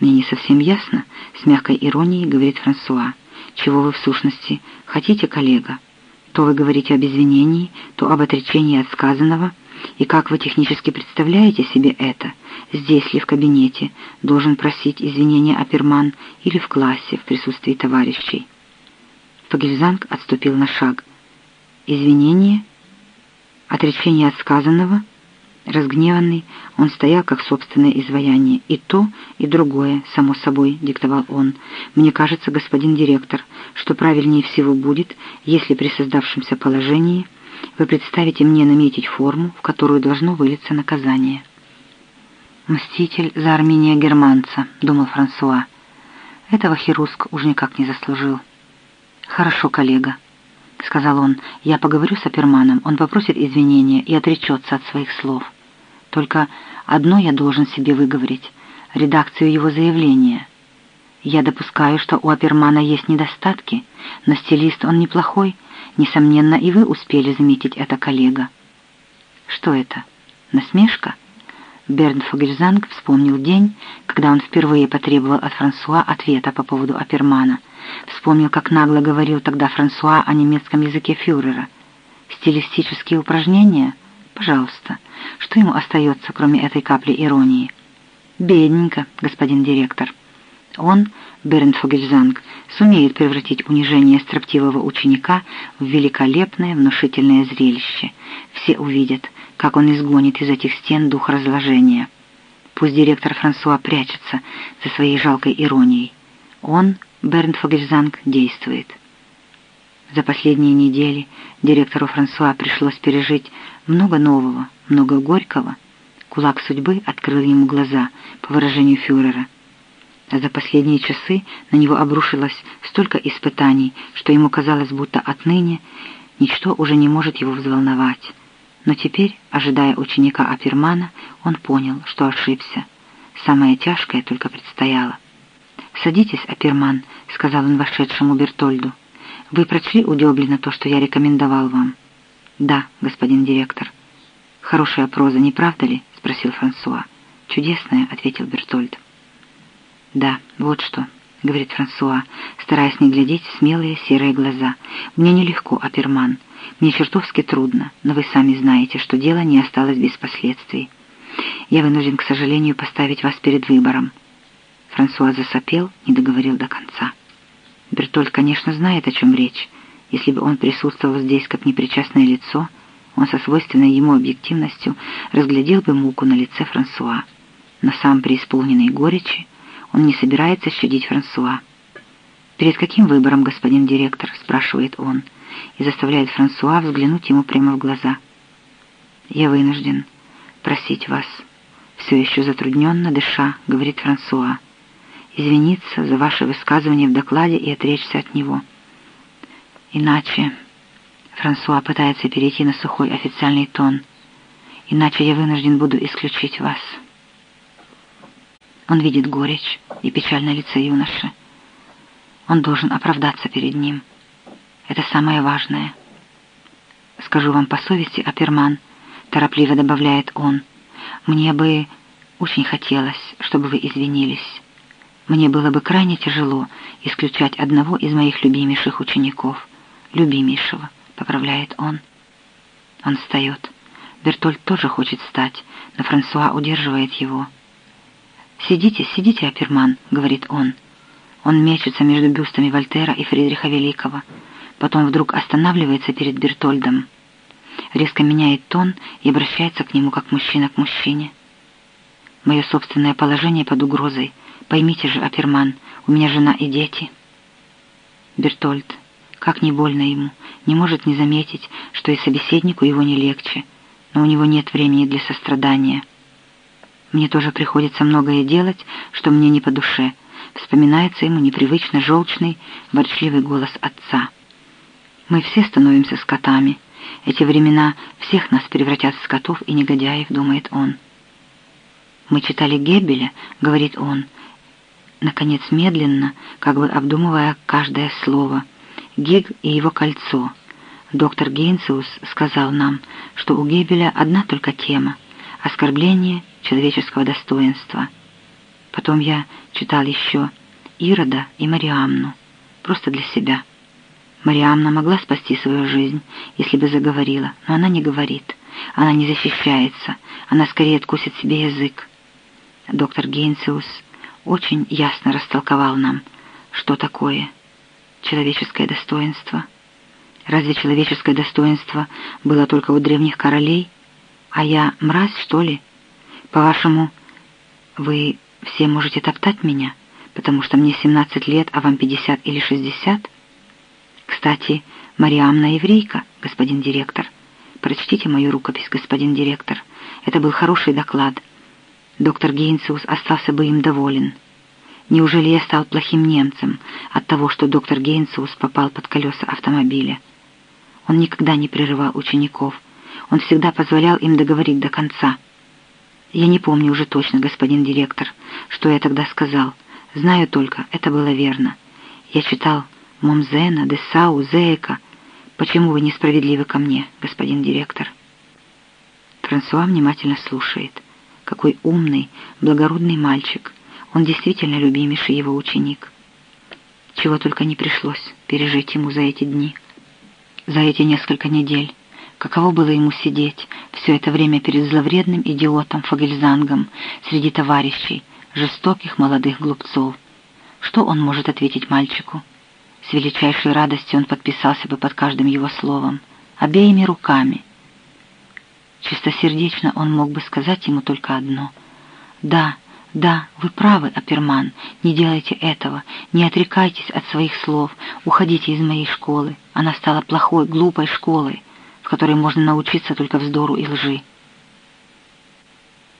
«Мне не совсем ясно», — с мягкой иронией говорит Франсуа. «Чего вы в сущности хотите, коллега? То вы говорите об извинении, то об отречении от сказанного. И как вы технически представляете себе это? Здесь ли в кабинете должен просить извинения Аперман или в классе в присутствии товарищей?» Фагельзанг отступил на шаг. «Извинение? Отречение от сказанного?» Разгневанный, он стоял как собственное изваяние. «И то, и другое, само собой», — диктовал он. «Мне кажется, господин директор, что правильнее всего будет, если при создавшемся положении вы представите мне наметить форму, в которую должно вылиться наказание». «Мститель за Армения Германца», — думал Франсуа. «Этого Хируск уж никак не заслужил». «Хорошо, коллега», — сказал он. «Я поговорю с Аперманом, он попросит извинения и отречется от своих слов». Только одно я должен себе выговорить — редакцию его заявления. Я допускаю, что у Апермана есть недостатки, но стилист он неплохой. Несомненно, и вы успели заметить это, коллега. Что это? Насмешка? Берн Фогельзанг вспомнил день, когда он впервые потребовал от Франсуа ответа по поводу Апермана. Вспомнил, как нагло говорил тогда Франсуа о немецком языке фюрера. Стилистические упражнения? Пожалуйста. Что ему остается, кроме этой капли иронии? Бедненько, господин директор. Он, Берн Фогельзанг, сумеет превратить унижение строптивого ученика в великолепное внушительное зрелище. Все увидят, как он изгонит из этих стен дух разложения. Пусть директор Франсуа прячется за своей жалкой иронией. Он, Берн Фогельзанг, действует. За последние недели директору Франсуа пришлось пережить много нового, много горького. Кулак судьбы открыл ему глаза, по выражению фюрера. За последние часы на него обрушилось столько испытаний, что ему казалось, будто отныне ничто уже не может его взволновать. Но теперь, ожидая ученика Апермана, он понял, что ошибся. Самое тяжкое только предстояло. «Садитесь, Аперман», — сказал он вошедшему Бертольду. «Вы прочли у Дёблина то, что я рекомендовал вам?» «Да, господин директор». «Хорошая проза, не правда ли?» — спросил Франсуа. «Чудесная», — ответил Бертольд. «Да, вот что», — говорит Франсуа, стараясь не глядеть в смелые серые глаза. «Мне нелегко, Аперман. Мне чертовски трудно, но вы сами знаете, что дело не осталось без последствий. Я вынужден, к сожалению, поставить вас перед выбором». Франсуа засопел, не договорил до конца. Бертольд, конечно, знает, о чем речь. Если бы он присутствовал здесь как непричастное лицо, он со свойственной ему объективностью разглядел бы муку на лице Франсуа. Но сам преисполненный горечи он не собирается щадить Франсуа. «Перед каким выбором, господин директор?» — спрашивает он, и заставляет Франсуа взглянуть ему прямо в глаза. «Я вынужден просить вас». Все еще затрудненно дыша, говорит Франсуа. «Извиниться за ваше высказывание в докладе и отречься от него. Иначе...» Франсуа пытается перейти на сухой официальный тон. «Иначе я вынужден буду исключить вас». Он видит горечь и печаль на лице юноши. Он должен оправдаться перед ним. Это самое важное. «Скажу вам по совести, Аперман», — торопливо добавляет он, «мне бы очень хотелось, чтобы вы извинились. Мне было бы крайне тяжело исключать одного из моих любимейших учеников, любимейшего» поправляет он. Он встает. Бертольд тоже хочет встать, но Франсуа удерживает его. «Сидите, сидите, Аперман», — говорит он. Он мечется между бюстами Вольтера и Фридриха Великого. Потом вдруг останавливается перед Бертольдом. Резко меняет тон и обращается к нему как мужчина к мужчине. «Мое собственное положение под угрозой. Поймите же, Аперман, у меня жена и дети». Бертольд, как не больно ему, не может не заметить, что и собеседнику его не легче, но у него нет времени для сострадания. Мне тоже приходится многое делать, что мне не по душе. Вспоминается ему непривычно желчный, ворчливый голос отца. Мы все становимся скотами. Эти времена всех нас превратят в скотов и негодяев, думает он. Мы читали Геббеля, говорит он, наконец медленно, как бы обдумывая каждое слово — Гиг и его кольцо. Доктор Гейнсиус сказал нам, что у Гебеля одна только тема — оскорбление человеческого достоинства. Потом я читал еще Ирода и Мариамну, просто для себя. Мариамна могла спасти свою жизнь, если бы заговорила, но она не говорит, она не защищается, она скорее откусит себе язык. Доктор Гейнциус очень ясно растолковал нам, что такое человеческое достоинство. Разве человеческое достоинство было только у древних королей? А я мразь, что ли? По-вашему, вы все можете топтать меня, потому что мне 17 лет, а вам 50 или 60? Кстати, Мариамна еврейка, господин директор. Прочтите мою рукопись, господин директор. Это был хороший доклад. Доктор Гейнциус остался бы им доволен. Неужели я стал плохим немцем от того, что доктор Гейнциус попал под колеса автомобиля? Он никогда не прерывал учеников. Он всегда позволял им договорить до конца. Я не помню уже точно, господин директор, что я тогда сказал. Знаю только, это было верно. Я читал Момзена, Десау, Зейка. Почему вы несправедливы ко мне, господин директор? Франсуа внимательно слушает. Какой умный, благородный мальчик. Он действительно любимейший его ученик. Чего только не пришлось пережить ему за эти дни за эти несколько недель. Каково было ему сидеть все это время перед зловредным идиотом Фагельзангом среди товарищей, жестоких молодых глупцов. Что он может ответить мальчику? С величайшей радостью он подписался бы под каждым его словом, обеими руками. Чистосердечно он мог бы сказать ему только одно. «Да, «Да, вы правы, Аперман, не делайте этого, не отрекайтесь от своих слов, уходите из моей школы. Она стала плохой, глупой школой, в которой можно научиться только вздору и лжи».